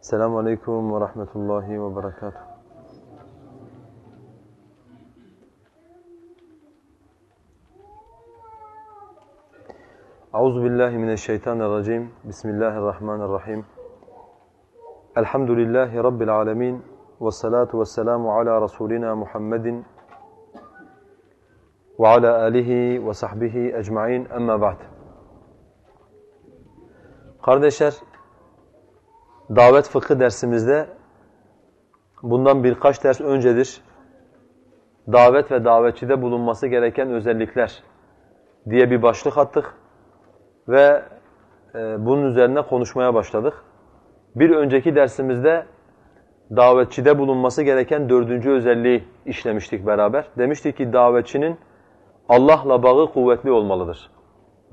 السلام عليكم ورحمة الله وبركاته. أعوذ بالله من الشيطان الرجيم. بسم الله الرحمن الرحيم. الحمد لله رب العالمين والصلاة والسلام على رسولنا محمد وعلى آله وصحبه أجمعين. أما بعد. Kardeşler davet fıkı dersimizde bundan birkaç ders öncedir davet ve davetçide bulunması gereken özellikler diye bir başlık attık ve e, bunun üzerine konuşmaya başladık. Bir önceki dersimizde davetçide bulunması gereken dördüncü özelliği işlemiştik beraber. Demiştik ki davetçinin Allah'la bağı kuvvetli olmalıdır.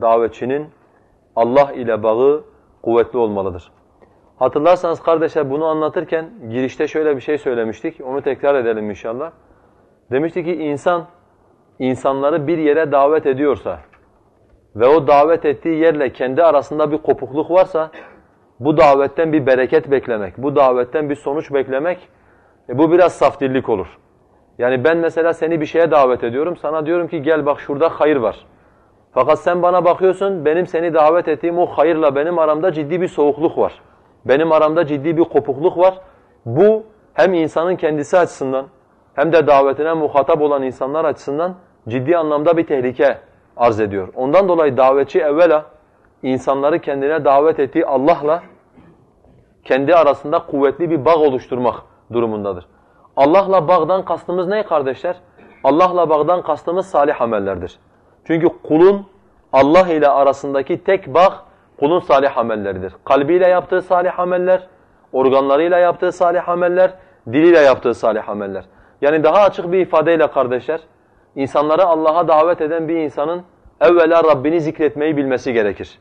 Davetçinin Allah ile bağı kuvvetli olmalıdır. Hatırlarsanız kardeşler bunu anlatırken girişte şöyle bir şey söylemiştik. Onu tekrar edelim inşallah. Demiştik ki insan insanları bir yere davet ediyorsa ve o davet ettiği yerle kendi arasında bir kopukluk varsa bu davetten bir bereket beklemek, bu davetten bir sonuç beklemek e bu biraz saftillik olur. Yani ben mesela seni bir şeye davet ediyorum. Sana diyorum ki gel bak şurada hayır var. Fakat sen bana bakıyorsun benim seni davet ettiğim o hayırla benim aramda ciddi bir soğukluk var. Benim aramda ciddi bir kopukluk var. Bu hem insanın kendisi açısından hem de davetine muhatap olan insanlar açısından ciddi anlamda bir tehlike arz ediyor. Ondan dolayı davetçi evvela insanları kendine davet ettiği Allah'la kendi arasında kuvvetli bir bağ oluşturmak durumundadır. Allah'la bağdan kastımız ne kardeşler? Allah'la bağdan kastımız salih amellerdir. Çünkü kulun Allah ile arasındaki tek bağ kulun salih amelleridir. Kalbiyle yaptığı salih ameller, organlarıyla yaptığı salih ameller, diliyle yaptığı salih ameller. Yani daha açık bir ifadeyle kardeşler, insanları Allah'a davet eden bir insanın evvela Rabbini zikretmeyi bilmesi gerekir.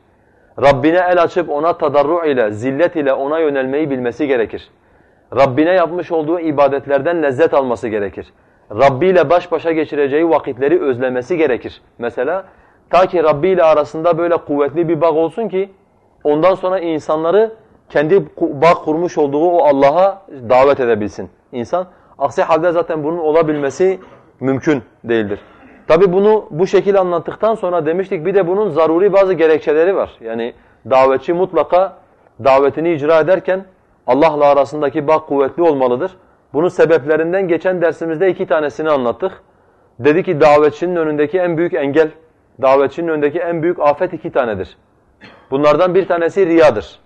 Rabbine el açıp ona tadarru ile, zillet ile ona yönelmeyi bilmesi gerekir. Rabbine yapmış olduğu ibadetlerden lezzet alması gerekir. Rabbi ile baş başa geçireceği vakitleri özlemesi gerekir. Mesela ta ki Rabbi ile arasında böyle kuvvetli bir bağ olsun ki ondan sonra insanları kendi bağ kurmuş olduğu o Allah'a davet edebilsin insan. Aksi halde zaten bunun olabilmesi mümkün değildir. Tabi bunu bu şekilde anlattıktan sonra demiştik bir de bunun zaruri bazı gerekçeleri var. Yani davetçi mutlaka davetini icra ederken Allah'la arasındaki bağ kuvvetli olmalıdır. Bunun sebeplerinden geçen dersimizde iki tanesini anlattık. Dedi ki davetçinin önündeki en büyük engel, davetçinin önündeki en büyük afet iki tanedir. Bunlardan bir tanesi riyadır.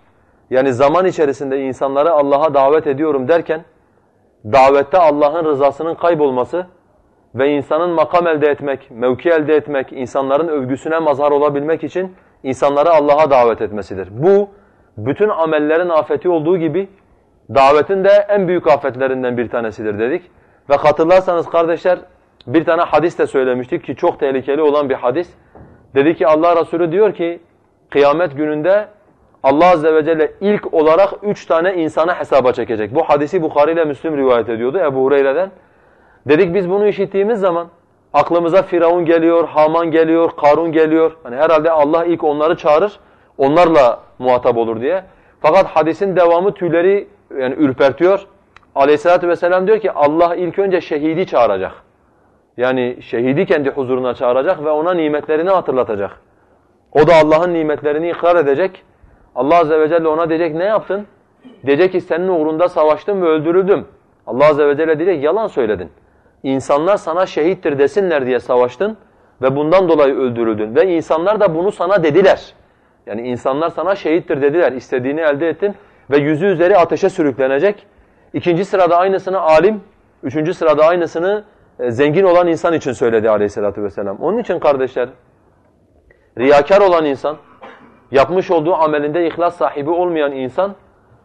Yani zaman içerisinde insanları Allah'a davet ediyorum derken, davette Allah'ın rızasının kaybolması ve insanın makam elde etmek, mevki elde etmek, insanların övgüsüne mazhar olabilmek için insanları Allah'a davet etmesidir. Bu, bütün amellerin afeti olduğu gibi davetin de en büyük afetlerinden bir tanesidir dedik. Ve hatırlarsanız kardeşler bir tane hadis de söylemiştik ki çok tehlikeli olan bir hadis. Dedi ki Allah Resulü diyor ki kıyamet gününde Allah Azze ve Celle ilk olarak üç tane insana hesaba çekecek. Bu hadisi Bukhari ile Müslim rivayet ediyordu Ebu Hureyre'den. Dedik biz bunu işittiğimiz zaman aklımıza Firavun geliyor, Haman geliyor, Karun geliyor. Hani herhalde Allah ilk onları çağırır, onlarla muhatap olur diye. Fakat hadisin devamı tüyleri yani ürpertiyor. Aleyhissalatu vesselam diyor ki Allah ilk önce şehidi çağıracak. Yani şehidi kendi huzuruna çağıracak ve ona nimetlerini hatırlatacak. O da Allah'ın nimetlerini ikrar edecek. Allah azze ve celle ona diyecek ne yaptın? Diyecek ki senin uğrunda savaştım ve öldürüldüm. Allah azze ve celle diyecek yalan söyledin. İnsanlar sana şehittir desinler diye savaştın ve bundan dolayı öldürüldün. Ve insanlar da bunu sana dediler. Yani insanlar sana şehittir dediler, istediğini elde ettin ve yüzü üzeri ateşe sürüklenecek. İkinci sırada aynısını alim, üçüncü sırada aynısını zengin olan insan için söyledi aleyhissalatü vesselam. Onun için kardeşler, riyakar olan insan, yapmış olduğu amelinde ihlas sahibi olmayan insan,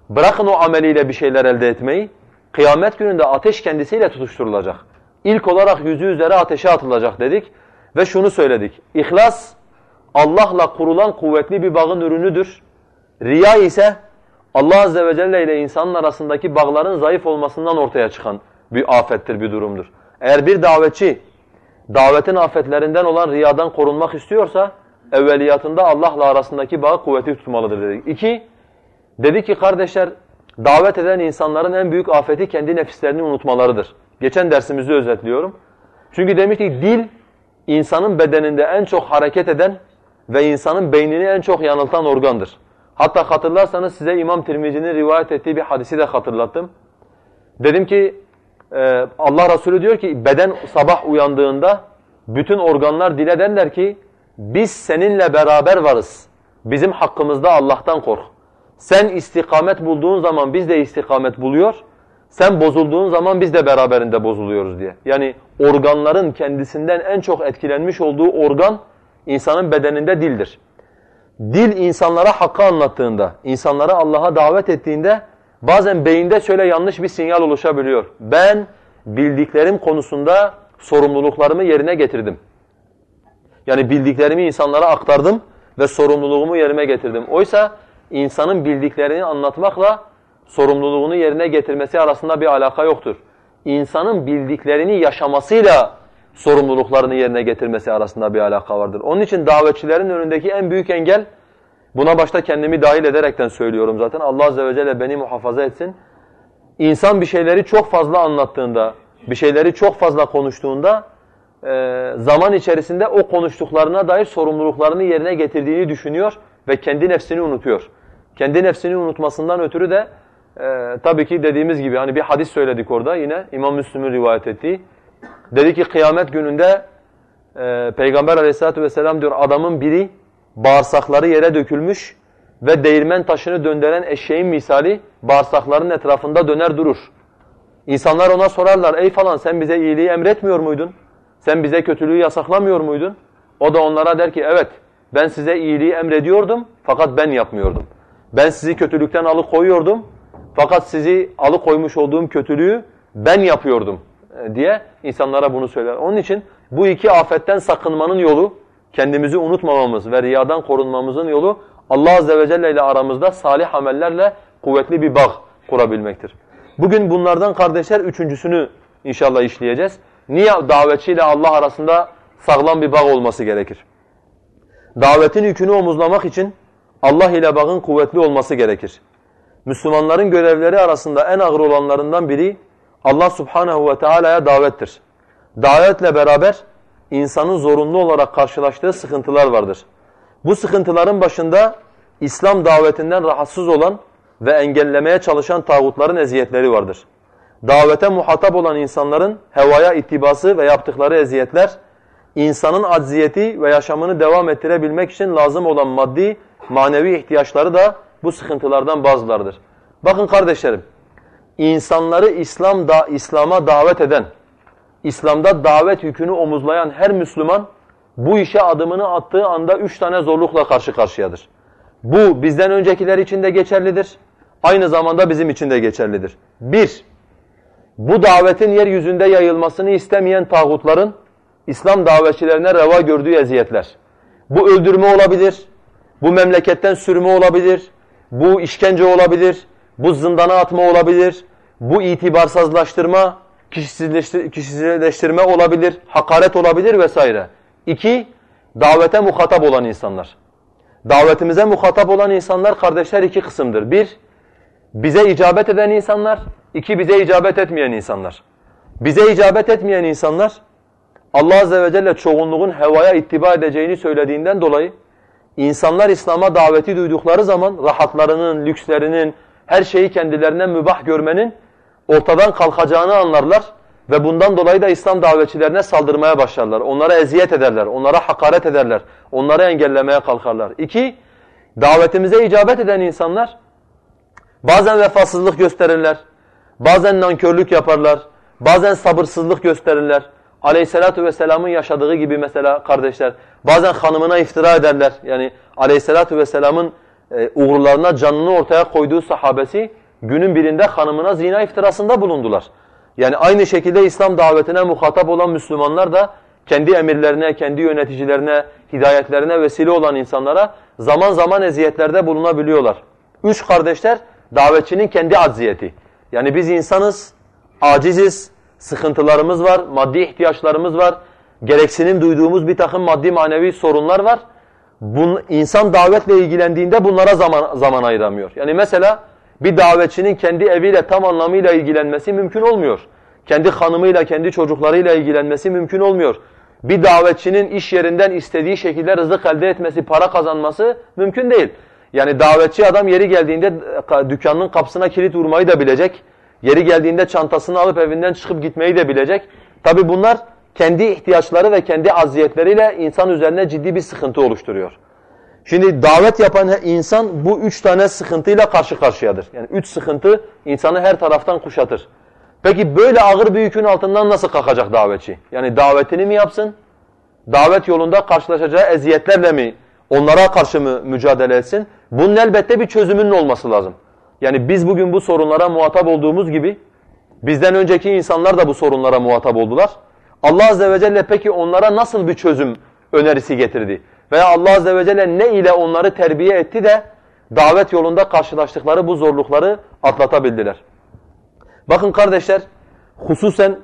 bırakın o ameliyle bir şeyler elde etmeyi, kıyamet gününde ateş kendisiyle tutuşturulacak. İlk olarak yüzü üzere ateşe atılacak dedik ve şunu söyledik. İhlas, Allah'la kurulan kuvvetli bir bağın ürünüdür. Riya ise Allah Azze ve Celle ile insanın arasındaki bağların zayıf olmasından ortaya çıkan bir afettir, bir durumdur. Eğer bir davetçi davetin afetlerinden olan riyadan korunmak istiyorsa evveliyatında Allah'la arasındaki bağı kuvvetli tutmalıdır dedik. İki, dedi ki kardeşler davet eden insanların en büyük afeti kendi nefislerini unutmalarıdır. Geçen dersimizi özetliyorum. Çünkü demiştik dil insanın bedeninde en çok hareket eden ve insanın beynini en çok yanıltan organdır. Hatta hatırlarsanız size İmam Tirmizi'nin rivayet ettiği bir hadisi de hatırlattım. Dedim ki e, Allah Resulü diyor ki beden sabah uyandığında bütün organlar dile derler ki biz seninle beraber varız. Bizim hakkımızda Allah'tan kork. Sen istikamet bulduğun zaman biz de istikamet buluyor. Sen bozulduğun zaman biz de beraberinde bozuluyoruz diye. Yani organların kendisinden en çok etkilenmiş olduğu organ insanın bedeninde dildir. Dil insanlara hakkı anlattığında, insanları Allah'a davet ettiğinde bazen beyinde şöyle yanlış bir sinyal oluşabiliyor. Ben bildiklerim konusunda sorumluluklarımı yerine getirdim. Yani bildiklerimi insanlara aktardım ve sorumluluğumu yerine getirdim. Oysa insanın bildiklerini anlatmakla sorumluluğunu yerine getirmesi arasında bir alaka yoktur. İnsanın bildiklerini yaşamasıyla sorumluluklarını yerine getirmesi arasında bir alaka vardır. Onun için davetçilerin önündeki en büyük engel, buna başta kendimi dahil ederekten söylüyorum zaten, Allah Azze ve Celle beni muhafaza etsin. İnsan bir şeyleri çok fazla anlattığında, bir şeyleri çok fazla konuştuğunda, e, zaman içerisinde o konuştuklarına dair sorumluluklarını yerine getirdiğini düşünüyor ve kendi nefsini unutuyor. Kendi nefsini unutmasından ötürü de e, tabii ki dediğimiz gibi hani bir hadis söyledik orada yine İmam Müslim'in rivayet ettiği. Dedi ki kıyamet gününde e, Peygamber aleyhissalatu vesselam diyor adamın biri bağırsakları yere dökülmüş ve değirmen taşını döndüren eşeğin misali bağırsakların etrafında döner durur. İnsanlar ona sorarlar ey falan sen bize iyiliği emretmiyor muydun? Sen bize kötülüğü yasaklamıyor muydun? O da onlara der ki evet ben size iyiliği emrediyordum fakat ben yapmıyordum. Ben sizi kötülükten alıkoyuyordum fakat sizi alıkoymuş olduğum kötülüğü ben yapıyordum diye insanlara bunu söyler. Onun için bu iki afetten sakınmanın yolu, kendimizi unutmamamız ve riyadan korunmamızın yolu Allah Azze ve Celle ile aramızda salih amellerle kuvvetli bir bağ kurabilmektir. Bugün bunlardan kardeşler üçüncüsünü inşallah işleyeceğiz. Niye davetçi ile Allah arasında sağlam bir bağ olması gerekir? Davetin yükünü omuzlamak için Allah ile bağın kuvvetli olması gerekir. Müslümanların görevleri arasında en ağır olanlarından biri Allah subhanehu ve teala'ya davettir. Davetle beraber insanın zorunlu olarak karşılaştığı sıkıntılar vardır. Bu sıkıntıların başında İslam davetinden rahatsız olan ve engellemeye çalışan tağutların eziyetleri vardır. Davete muhatap olan insanların hevaya ittibası ve yaptıkları eziyetler, insanın acziyeti ve yaşamını devam ettirebilmek için lazım olan maddi, manevi ihtiyaçları da bu sıkıntılardan bazılarıdır. Bakın kardeşlerim, insanları İslam'da İslam'a davet eden, İslam'da davet yükünü omuzlayan her Müslüman bu işe adımını attığı anda üç tane zorlukla karşı karşıyadır. Bu bizden öncekiler için de geçerlidir. Aynı zamanda bizim için de geçerlidir. Bir, bu davetin yeryüzünde yayılmasını istemeyen tağutların İslam davetçilerine reva gördüğü eziyetler. Bu öldürme olabilir, bu memleketten sürme olabilir, bu işkence olabilir, bu zindana atma olabilir, bu itibarsızlaştırma, kişisizleştirme olabilir, hakaret olabilir vesaire. İki, davete muhatap olan insanlar. Davetimize muhatap olan insanlar kardeşler iki kısımdır. Bir, bize icabet eden insanlar, iki bize icabet etmeyen insanlar. Bize icabet etmeyen insanlar, Allah Azze ve Celle çoğunluğun hevaya ittiba edeceğini söylediğinden dolayı, insanlar İslam'a daveti duydukları zaman rahatlarının, lükslerinin, her şeyi kendilerine mübah görmenin ortadan kalkacağını anlarlar ve bundan dolayı da İslam davetçilerine saldırmaya başlarlar. Onlara eziyet ederler, onlara hakaret ederler, onları engellemeye kalkarlar. İki, davetimize icabet eden insanlar bazen vefasızlık gösterirler, bazen nankörlük yaparlar, bazen sabırsızlık gösterirler. Aleyhissalatu vesselamın yaşadığı gibi mesela kardeşler, bazen hanımına iftira ederler. Yani aleyhissalatu vesselamın e, uğurlarına canını ortaya koyduğu sahabesi günün birinde hanımına zina iftirasında bulundular. Yani aynı şekilde İslam davetine muhatap olan Müslümanlar da kendi emirlerine, kendi yöneticilerine, hidayetlerine vesile olan insanlara zaman zaman eziyetlerde bulunabiliyorlar. Üç kardeşler davetçinin kendi acziyeti. Yani biz insanız, aciziz, sıkıntılarımız var, maddi ihtiyaçlarımız var, gereksinim duyduğumuz bir takım maddi manevi sorunlar var. Bun, insan davetle ilgilendiğinde bunlara zaman, zaman ayıramıyor. Yani mesela Bir davetçinin kendi eviyle tam anlamıyla ilgilenmesi mümkün olmuyor. Kendi hanımıyla, kendi çocuklarıyla ilgilenmesi mümkün olmuyor. Bir davetçinin iş yerinden istediği şekilde rızık elde etmesi, para kazanması mümkün değil. Yani davetçi adam yeri geldiğinde e, dükkanının kapısına kilit vurmayı da bilecek. Yeri geldiğinde çantasını alıp evinden çıkıp gitmeyi de bilecek. Tabi bunlar kendi ihtiyaçları ve kendi aziyetleriyle insan üzerine ciddi bir sıkıntı oluşturuyor. Şimdi davet yapan insan bu üç tane sıkıntıyla karşı karşıyadır. Yani üç sıkıntı insanı her taraftan kuşatır. Peki böyle ağır bir yükün altından nasıl kalkacak davetçi? Yani davetini mi yapsın? Davet yolunda karşılaşacağı eziyetlerle mi, onlara karşı mı mücadele etsin? Bunun elbette bir çözümünün olması lazım. Yani biz bugün bu sorunlara muhatap olduğumuz gibi, bizden önceki insanlar da bu sorunlara muhatap oldular. Allah Azze ve Celle peki onlara nasıl bir çözüm önerisi getirdi? Veya Allah Azze ve Celle ne ile onları terbiye etti de davet yolunda karşılaştıkları bu zorlukları atlatabildiler? Bakın kardeşler, hususen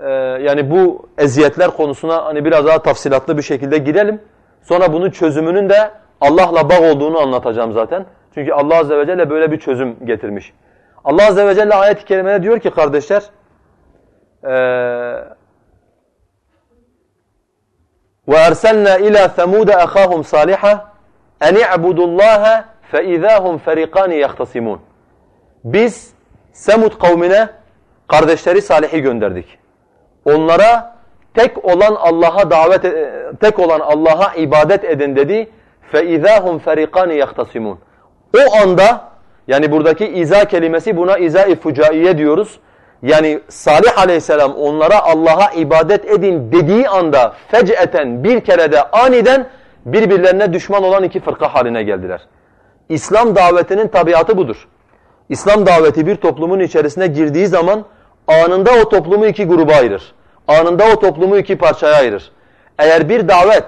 e, yani bu eziyetler konusuna hani biraz daha tafsilatlı bir şekilde girelim. Sonra bunun çözümünün de Allah'la bağ olduğunu anlatacağım zaten. Çünkü Allah Azze ve Celle böyle bir çözüm getirmiş. Allah Azze ve Celle ayet-i kerimede diyor ki kardeşler, وَاَرْسَلْنَا اِلَى ثَمُودَ اَخَاهُمْ صَالِحًا اَنِ اعْبُدُوا اللّٰهَ فَاِذَا هُمْ فَرِقَانِ يَخْتَصِمُونَ Biz Semud kavmine kardeşleri Salih'i gönderdik. Onlara tek olan Allah'a davet e, tek olan Allah'a ibadet edin dedi. فَاِذَا هُمْ فَرِقَانِ يَخْتَصِمُونَ O anda yani buradaki iza kelimesi buna iza-i fucaiye diyoruz. Yani Salih aleyhisselam onlara Allah'a ibadet edin dediği anda fec'eten bir kerede aniden birbirlerine düşman olan iki fırka haline geldiler. İslam davetinin tabiatı budur. İslam daveti bir toplumun içerisine girdiği zaman anında o toplumu iki gruba ayırır. Anında o toplumu iki parçaya ayırır. Eğer bir davet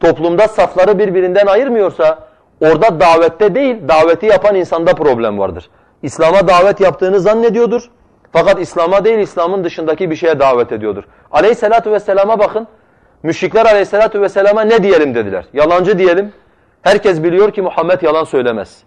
toplumda safları birbirinden ayırmıyorsa orada davette değil daveti yapan insanda problem vardır. İslam'a davet yaptığını zannediyordur. Fakat İslam'a değil İslam'ın dışındaki bir şeye davet ediyordur. Aleyhissalatu vesselama bakın. Müşrikler aleyhissalatu vesselama ne diyelim dediler. Yalancı diyelim. Herkes biliyor ki Muhammed yalan söylemez.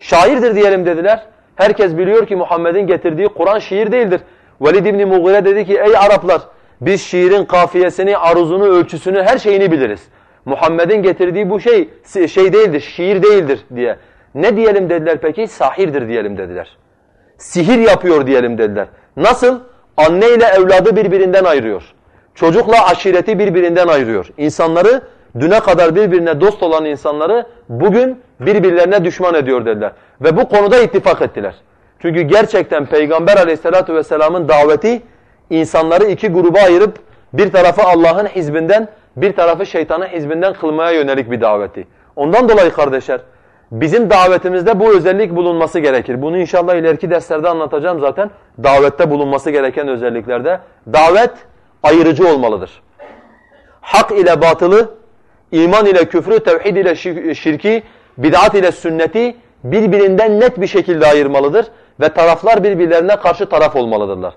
Şairdir diyelim dediler. Herkes biliyor ki Muhammed'in getirdiği Kur'an şiir değildir. Velid İbni Mughire dedi ki ey Araplar biz şiirin kafiyesini, aruzunu, ölçüsünü, her şeyini biliriz. Muhammed'in getirdiği bu şey şey değildir, şiir değildir diye. Ne diyelim dediler peki? Sahirdir diyelim dediler. Sihir yapıyor diyelim dediler. Nasıl? Anne ile evladı birbirinden ayırıyor. Çocukla aşireti birbirinden ayırıyor. İnsanları düne kadar birbirine dost olan insanları bugün birbirlerine düşman ediyor dediler. Ve bu konuda ittifak ettiler. Çünkü gerçekten Peygamber aleyhissalatu vesselamın daveti insanları iki gruba ayırıp bir tarafı Allah'ın hizbinden bir tarafı şeytanın hizbinden kılmaya yönelik bir daveti. Ondan dolayı kardeşler bizim davetimizde bu özellik bulunması gerekir. Bunu inşallah ileriki derslerde anlatacağım zaten. Davette bulunması gereken özelliklerde. Davet ayırıcı olmalıdır. Hak ile batılı, iman ile küfrü, tevhid ile şirki, bid'at ile sünneti birbirinden net bir şekilde ayırmalıdır ve taraflar birbirlerine karşı taraf olmalıdırlar.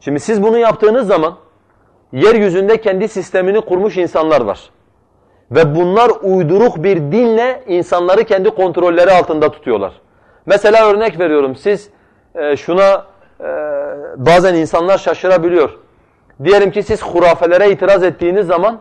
Şimdi siz bunu yaptığınız zaman yeryüzünde kendi sistemini kurmuş insanlar var. Ve bunlar uyduruk bir dinle insanları kendi kontrolleri altında tutuyorlar. Mesela örnek veriyorum siz e, şuna e, bazen insanlar şaşırabiliyor. Diyelim ki siz hurafelere itiraz ettiğiniz zaman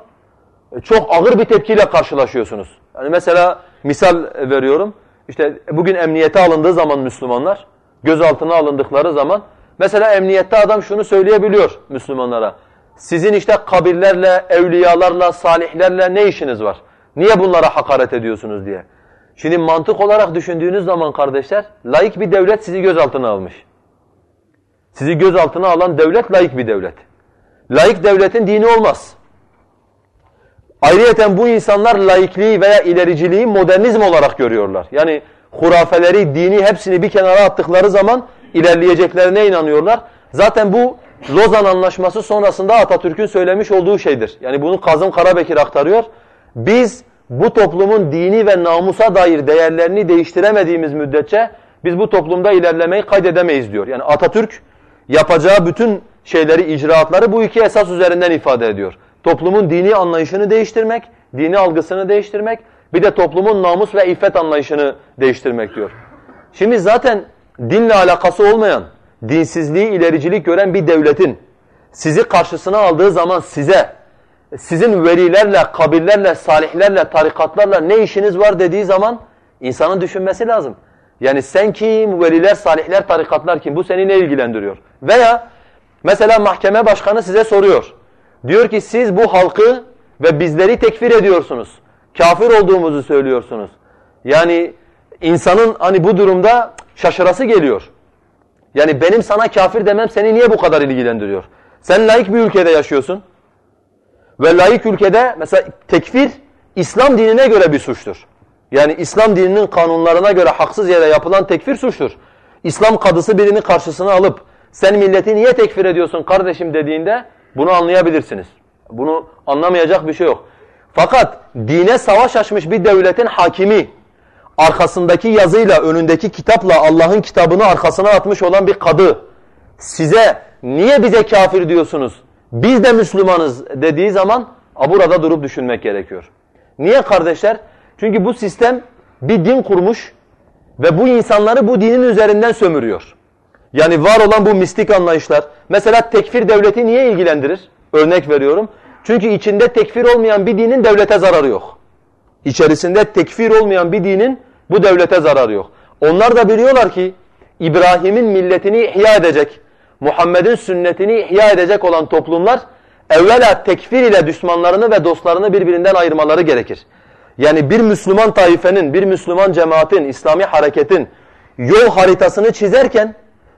e, çok ağır bir tepkiyle karşılaşıyorsunuz. Yani mesela misal veriyorum. İşte bugün emniyete alındığı zaman Müslümanlar, gözaltına alındıkları zaman mesela emniyette adam şunu söyleyebiliyor Müslümanlara. Sizin işte kabirlerle, evliyalarla, salihlerle ne işiniz var? Niye bunlara hakaret ediyorsunuz diye. Şimdi mantık olarak düşündüğünüz zaman kardeşler, laik bir devlet sizi gözaltına almış. Sizi gözaltına alan devlet laik bir devlet. Laik devletin dini olmaz. Ayrıyeten bu insanlar laikliği veya ilericiliği modernizm olarak görüyorlar. Yani hurafeleri, dini hepsini bir kenara attıkları zaman ilerleyeceklerine inanıyorlar. Zaten bu Lozan Anlaşması sonrasında Atatürk'ün söylemiş olduğu şeydir. Yani bunu Kazım Karabekir aktarıyor. Biz bu toplumun dini ve namusa dair değerlerini değiştiremediğimiz müddetçe biz bu toplumda ilerlemeyi kaydedemeyiz diyor. Yani Atatürk yapacağı bütün şeyleri, icraatları bu iki esas üzerinden ifade ediyor. Toplumun dini anlayışını değiştirmek, dini algısını değiştirmek, bir de toplumun namus ve iffet anlayışını değiştirmek diyor. Şimdi zaten dinle alakası olmayan, dinsizliği ilericilik gören bir devletin sizi karşısına aldığı zaman size sizin velilerle, kabirlerle, salihlerle, tarikatlarla ne işiniz var dediği zaman insanın düşünmesi lazım. Yani sen kim, veliler, salihler, tarikatlar kim? Bu seni ne ilgilendiriyor? Veya mesela mahkeme başkanı size soruyor. Diyor ki siz bu halkı ve bizleri tekfir ediyorsunuz. Kafir olduğumuzu söylüyorsunuz. Yani insanın hani bu durumda şaşırası geliyor. Yani benim sana kafir demem seni niye bu kadar ilgilendiriyor? Sen layık bir ülkede yaşıyorsun. Ve layık ülkede mesela tekfir İslam dinine göre bir suçtur. Yani İslam dininin kanunlarına göre haksız yere yapılan tekfir suçtur. İslam kadısı birini karşısına alıp sen milleti niye tekfir ediyorsun kardeşim dediğinde bunu anlayabilirsiniz. Bunu anlamayacak bir şey yok. Fakat dine savaş açmış bir devletin hakimi arkasındaki yazıyla, önündeki kitapla Allah'ın kitabını arkasına atmış olan bir kadı size niye bize kafir diyorsunuz? Biz de Müslümanız dediği zaman burada durup düşünmek gerekiyor. Niye kardeşler? Çünkü bu sistem bir din kurmuş ve bu insanları bu dinin üzerinden sömürüyor. Yani var olan bu mistik anlayışlar. Mesela tekfir devleti niye ilgilendirir? Örnek veriyorum. Çünkü içinde tekfir olmayan bir dinin devlete zararı yok. İçerisinde tekfir olmayan bir dinin bu devlete zararı yok. Onlar da biliyorlar ki İbrahim'in milletini ihya edecek, Muhammed'in sünnetini ihya edecek olan toplumlar evvela tekfir ile düşmanlarını ve dostlarını birbirinden ayırmaları gerekir. Yani bir Müslüman taifenin, bir Müslüman cemaatin, İslami hareketin yol haritasını çizerken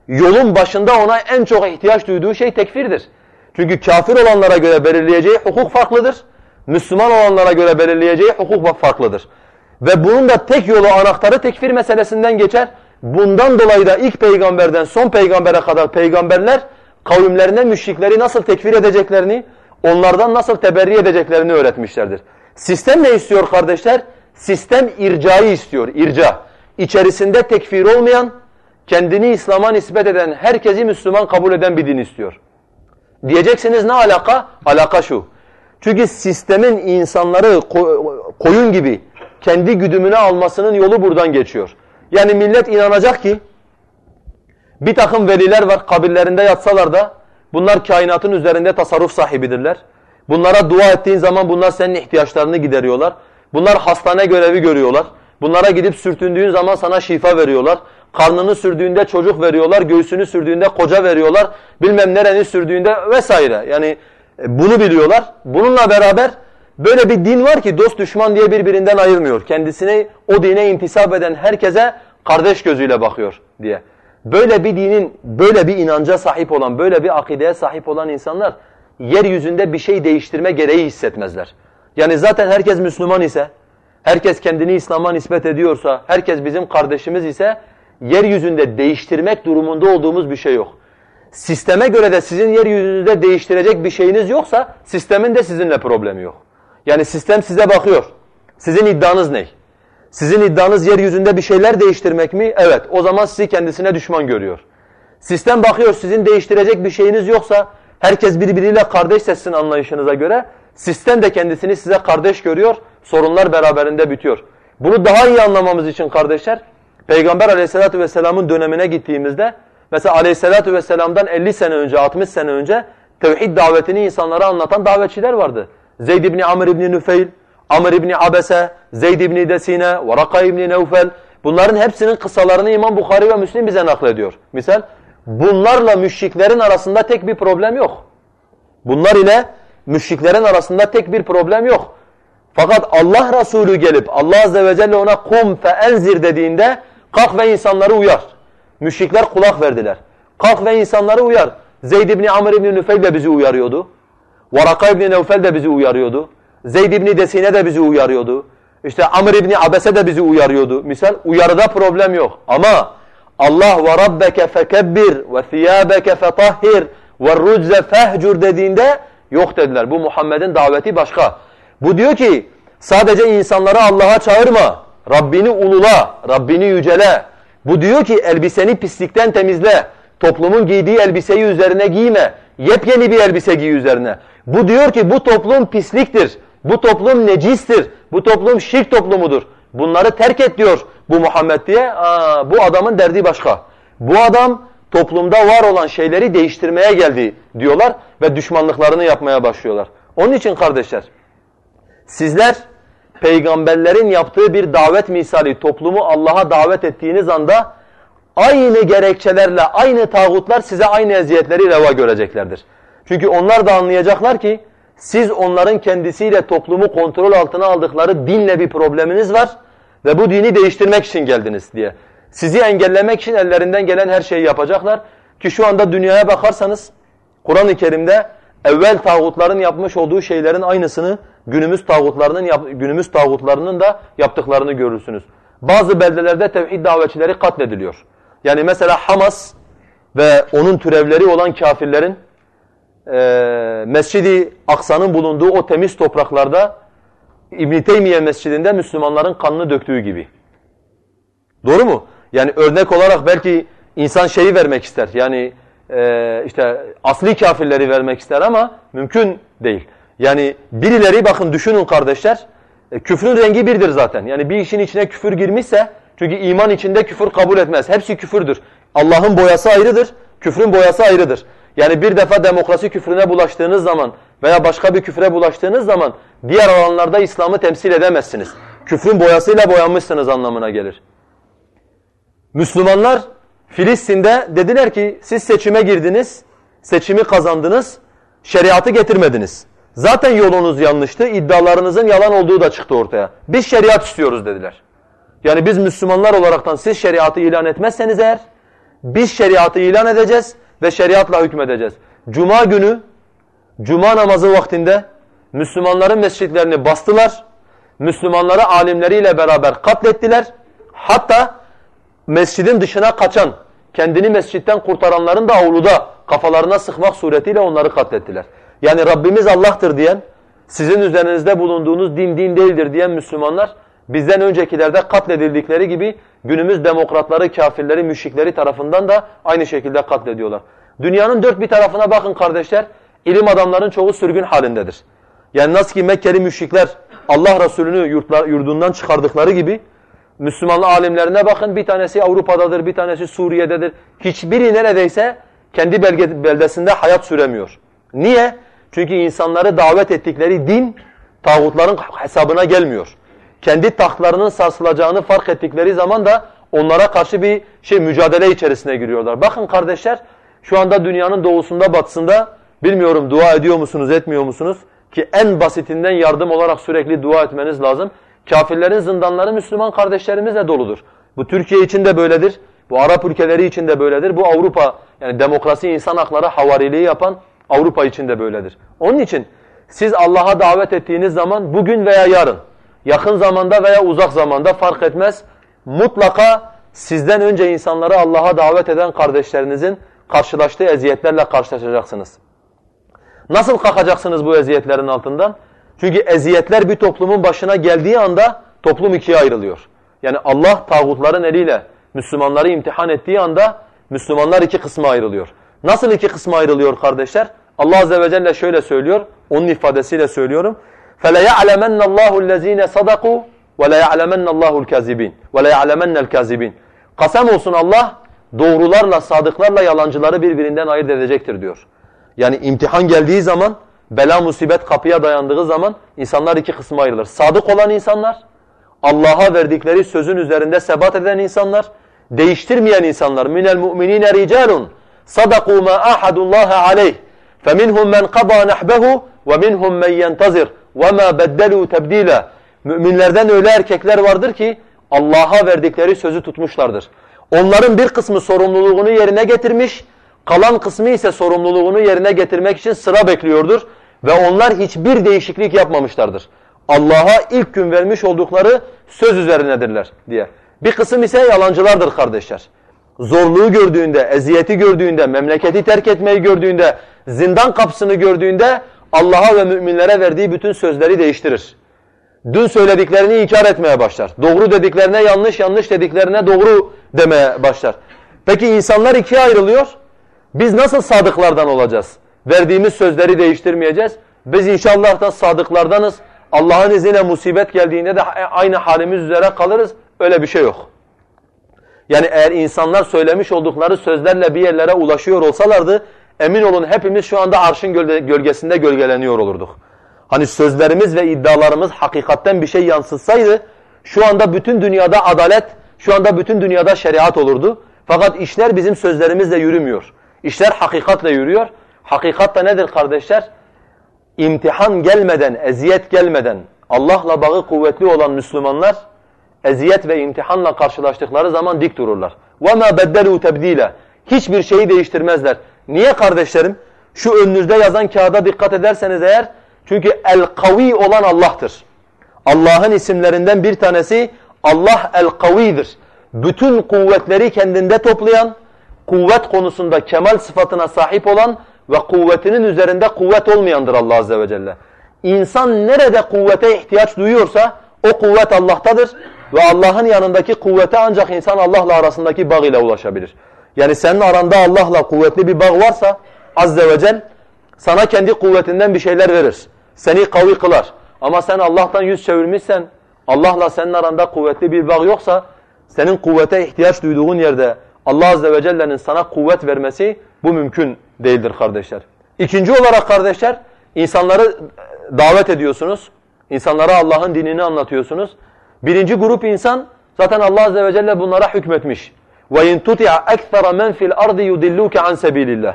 yolun başında ona en çok ihtiyaç duyduğu şey tekfirdir. Çünkü kafir olanlara göre belirleyeceği hukuk farklıdır. Müslüman olanlara göre belirleyeceği hukuk farklıdır. Ve bunun da tek yolu anahtarı tekfir meselesinden geçer. Bundan dolayı da ilk peygamberden son peygambere kadar peygamberler kavimlerine müşrikleri nasıl tekfir edeceklerini, onlardan nasıl teberri edeceklerini öğretmişlerdir. Sistem ne istiyor kardeşler? Sistem ircayı istiyor, irca. İçerisinde tekfir olmayan, kendini İslam'a nispet eden, herkesi Müslüman kabul eden bir din istiyor. Diyeceksiniz ne alaka? Alaka şu. Çünkü sistemin insanları koyun gibi kendi güdümüne almasının yolu buradan geçiyor. Yani millet inanacak ki bir takım veliler var kabirlerinde yatsalar da bunlar kainatın üzerinde tasarruf sahibidirler. Bunlara dua ettiğin zaman bunlar senin ihtiyaçlarını gideriyorlar. Bunlar hastane görevi görüyorlar. Bunlara gidip sürtündüğün zaman sana şifa veriyorlar. Karnını sürdüğünde çocuk veriyorlar, göğsünü sürdüğünde koca veriyorlar. Bilmem nereni sürdüğünde vesaire. Yani bunu biliyorlar. Bununla beraber böyle bir din var ki dost düşman diye birbirinden ayırmıyor. Kendisini o dine intisap eden herkese kardeş gözüyle bakıyor diye. Böyle bir dinin, böyle bir inanca sahip olan, böyle bir akideye sahip olan insanlar yeryüzünde bir şey değiştirme gereği hissetmezler. Yani zaten herkes Müslüman ise, herkes kendini İslam'a nispet ediyorsa, herkes bizim kardeşimiz ise yeryüzünde değiştirmek durumunda olduğumuz bir şey yok. Sisteme göre de sizin yeryüzünde değiştirecek bir şeyiniz yoksa sistemin de sizinle problemi yok. Yani sistem size bakıyor. Sizin iddianız ne? Sizin iddianız yeryüzünde bir şeyler değiştirmek mi? Evet. O zaman sizi kendisine düşman görüyor. Sistem bakıyor sizin değiştirecek bir şeyiniz yoksa herkes birbiriyle kardeş sizin anlayışınıza göre sistem de kendisini size kardeş görüyor. Sorunlar beraberinde bitiyor. Bunu daha iyi anlamamız için kardeşler Peygamber aleyhissalatu vesselamın dönemine gittiğimizde mesela aleyhissalatu vesselam'dan 50 sene önce 60 sene önce tevhid davetini insanlara anlatan davetçiler vardı. Zeyd ibn Amr ibn Nüfeyl, Amr ibn Abese, Zeyd ibn Desine, Varaka ibn Nevfel bunların hepsinin kısalarını İmam Bukhari ve Müslim bize naklediyor. Misal bunlarla müşriklerin arasında tek bir problem yok. Bunlar ile müşriklerin arasında tek bir problem yok. Fakat Allah Resulü gelip Allah Azze ve Celle ona kum fe enzir dediğinde kalk ve insanları uyar. Müşrikler kulak verdiler. Kalk ve insanları uyar. Zeyd ibn Amr ibn Nüfeyl de bizi uyarıyordu. Varaka ibn Nevfel de bizi uyarıyordu. Zeyd ibn Desine de bizi uyarıyordu. İşte Amr ibn Abese de bizi uyarıyordu. Misal uyarıda problem yok. Ama Allah ve rabbeke fekebbir ve thiyabeke fetahhir ve rucze fehcur dediğinde yok dediler. Bu Muhammed'in daveti başka. Bu diyor ki sadece insanları Allah'a çağırma. Rabbini ulula, Rabbini yücele. Bu diyor ki elbiseni pislikten temizle. Toplumun giydiği elbiseyi üzerine giyme. Yepyeni bir elbise giy üzerine. Bu diyor ki bu toplum pisliktir. Bu toplum necistir. Bu toplum şirk toplumudur. Bunları terk et diyor bu Muhammed diye. Aa, bu adamın derdi başka. Bu adam toplumda var olan şeyleri değiştirmeye geldi diyorlar ve düşmanlıklarını yapmaya başlıyorlar. Onun için kardeşler sizler peygamberlerin yaptığı bir davet misali toplumu Allah'a davet ettiğiniz anda aynı gerekçelerle aynı tağutlar size aynı eziyetleri reva göreceklerdir. Çünkü onlar da anlayacaklar ki siz onların kendisiyle toplumu kontrol altına aldıkları dinle bir probleminiz var ve bu dini değiştirmek için geldiniz diye. Sizi engellemek için ellerinden gelen her şeyi yapacaklar. Ki şu anda dünyaya bakarsanız Kur'an-ı Kerim'de evvel tağutların yapmış olduğu şeylerin aynısını günümüz tağutlarının günümüz tağutlarının da yaptıklarını görürsünüz. Bazı beldelerde tevhid davetçileri katlediliyor. Yani mesela Hamas ve onun türevleri olan kafirlerin e, Mescid-i Aksa'nın bulunduğu o temiz topraklarda İbn Teymiye Mescidinde Müslümanların kanını döktüğü gibi. Doğru mu? Yani örnek olarak belki insan şeyi vermek ister. Yani e, işte asli kafirleri vermek ister ama mümkün değil. Yani birileri bakın düşünün kardeşler. E, küfrün rengi birdir zaten. Yani bir işin içine küfür girmişse çünkü iman içinde küfür kabul etmez. Hepsi küfürdür. Allah'ın boyası ayrıdır, küfrün boyası ayrıdır. Yani bir defa demokrasi küfrüne bulaştığınız zaman veya başka bir küfre bulaştığınız zaman diğer alanlarda İslam'ı temsil edemezsiniz. Küfrün boyasıyla boyanmışsınız anlamına gelir. Müslümanlar Filistin'de dediler ki siz seçime girdiniz, seçimi kazandınız, şeriatı getirmediniz. Zaten yolunuz yanlıştı, iddialarınızın yalan olduğu da çıktı ortaya. Biz şeriat istiyoruz dediler. Yani biz Müslümanlar olaraktan siz şeriatı ilan etmezseniz eğer, biz şeriatı ilan edeceğiz ve şeriatla hükmedeceğiz. Cuma günü, cuma namazı vaktinde Müslümanların mescitlerini bastılar, Müslümanları alimleriyle beraber katlettiler. Hatta mescidin dışına kaçan, kendini mescitten kurtaranların da avluda kafalarına sıkmak suretiyle onları katlettiler. Yani Rabbimiz Allah'tır diyen, sizin üzerinizde bulunduğunuz din din değildir diyen Müslümanlar bizden öncekilerde katledildikleri gibi günümüz demokratları, kafirleri, müşrikleri tarafından da aynı şekilde katlediyorlar. Dünyanın dört bir tarafına bakın kardeşler, ilim adamların çoğu sürgün halindedir. Yani nasıl ki Mekkeli müşrikler Allah Resulü'nü yurdundan çıkardıkları gibi Müslüman alimlerine bakın bir tanesi Avrupa'dadır, bir tanesi Suriye'dedir. Hiçbiri neredeyse kendi belge, beldesinde hayat süremiyor. Niye? Çünkü insanları davet ettikleri din tağutların hesabına gelmiyor. Kendi tahtlarının sarsılacağını fark ettikleri zaman da onlara karşı bir şey mücadele içerisine giriyorlar. Bakın kardeşler şu anda dünyanın doğusunda batısında bilmiyorum dua ediyor musunuz etmiyor musunuz? Ki en basitinden yardım olarak sürekli dua etmeniz lazım. Kafirlerin zindanları Müslüman kardeşlerimizle doludur. Bu Türkiye için de böyledir. Bu Arap ülkeleri için de böyledir. Bu Avrupa yani demokrasi, insan hakları havariliği yapan Avrupa için de böyledir. Onun için siz Allah'a davet ettiğiniz zaman bugün veya yarın, yakın zamanda veya uzak zamanda fark etmez. Mutlaka sizden önce insanları Allah'a davet eden kardeşlerinizin karşılaştığı eziyetlerle karşılaşacaksınız. Nasıl kalkacaksınız bu eziyetlerin altından? Çünkü eziyetler bir toplumun başına geldiği anda toplum ikiye ayrılıyor. Yani Allah tağutların eliyle Müslümanları imtihan ettiği anda Müslümanlar iki kısma ayrılıyor. Nasıl iki kısma ayrılıyor kardeşler? Allah azze ve celle şöyle söylüyor, onun ifadesiyle söylüyorum. فَلَيَعْلَمَنَّ اللّٰهُ الَّذ۪ينَ صَدَقُوا وَلَيَعْلَمَنَّ اللّٰهُ الْكَاذِب۪ينَ وَلَيَعْلَمَنَّ الْكَاذِب۪ينَ Kasem olsun Allah, doğrularla, sadıklarla yalancıları birbirinden ayırt edecektir diyor. Yani imtihan geldiği zaman, bela musibet kapıya dayandığı zaman insanlar iki kısma ayrılır. Sadık olan insanlar, Allah'a verdikleri sözün üzerinde sebat eden insanlar, değiştirmeyen insanlar. مِنَ الْمُؤْمِنِينَ رِجَالٌ صَدَقُوا مَا أَحَدُ اللّٰهَ عَلَيْهِ فَمِنْهُمْ مَنْ قَضَى نَحْبَهُ وَمِنْهُمْ مَنْ يَنْتَظِرُ وَمَا بَدَّلُوا تَبْد۪يلًا Müminlerden öyle erkekler vardır ki Allah'a verdikleri sözü tutmuşlardır. Onların bir kısmı sorumluluğunu yerine getirmiş, kalan kısmı ise sorumluluğunu yerine getirmek için sıra bekliyordur ve onlar hiçbir değişiklik yapmamışlardır. Allah'a ilk gün vermiş oldukları söz üzerinedirler diye. Bir kısım ise yalancılardır kardeşler. Zorluğu gördüğünde, eziyeti gördüğünde, memleketi terk etmeyi gördüğünde, zindan kapısını gördüğünde Allah'a ve müminlere verdiği bütün sözleri değiştirir. Dün söylediklerini inkar etmeye başlar. Doğru dediklerine yanlış, yanlış dediklerine doğru demeye başlar. Peki insanlar ikiye ayrılıyor. Biz nasıl sadıklardan olacağız? Verdiğimiz sözleri değiştirmeyeceğiz. Biz inşallah da sadıklardanız. Allah'ın izniyle musibet geldiğinde de aynı halimiz üzere kalırız. Öyle bir şey yok. Yani eğer insanlar söylemiş oldukları sözlerle bir yerlere ulaşıyor olsalardı emin olun hepimiz şu anda arşın gölgesinde gölgeleniyor olurduk. Hani sözlerimiz ve iddialarımız hakikatten bir şey yansıtsaydı şu anda bütün dünyada adalet, şu anda bütün dünyada şeriat olurdu. Fakat işler bizim sözlerimizle yürümüyor. İşler hakikatle yürüyor. Hakikat da nedir kardeşler? İmtihan gelmeden, eziyet gelmeden Allah'la bağı kuvvetli olan Müslümanlar eziyet ve imtihanla karşılaştıkları zaman dik dururlar. وَمَا بَدَّلُوا تَبْد۪يلًا Hiçbir şeyi değiştirmezler. Niye kardeşlerim? Şu önünüzde yazan kağıda dikkat ederseniz eğer, çünkü el-kavi olan Allah'tır. Allah'ın isimlerinden bir tanesi Allah el-kavidir. Bütün kuvvetleri kendinde toplayan, kuvvet konusunda kemal sıfatına sahip olan ve kuvvetinin üzerinde kuvvet olmayandır Allah Azze ve Celle. İnsan nerede kuvvete ihtiyaç duyuyorsa o kuvvet Allah'tadır ve Allah'ın yanındaki kuvvete ancak insan Allah'la arasındaki bağ ile ulaşabilir. Yani senin aranda Allah'la kuvvetli bir bağ varsa Azze ve Celle sana kendi kuvvetinden bir şeyler verir. Seni kavi kılar. Ama sen Allah'tan yüz çevirmişsen, Allah'la senin aranda kuvvetli bir bağ yoksa, senin kuvvete ihtiyaç duyduğun yerde Allah Azze ve Celle'nin sana kuvvet vermesi bu mümkün değildir kardeşler. İkinci olarak kardeşler, insanları davet ediyorsunuz. İnsanlara Allah'ın dinini anlatıyorsunuz. Birinci grup insan zaten Allah Azze ve Celle bunlara hükmetmiş. وَاِنْ تُطِعَ اَكْثَرَ مَنْ فِي الْأَرْضِ يُدِلُّكَ عَنْ سَب۪يلِ اللّٰهِ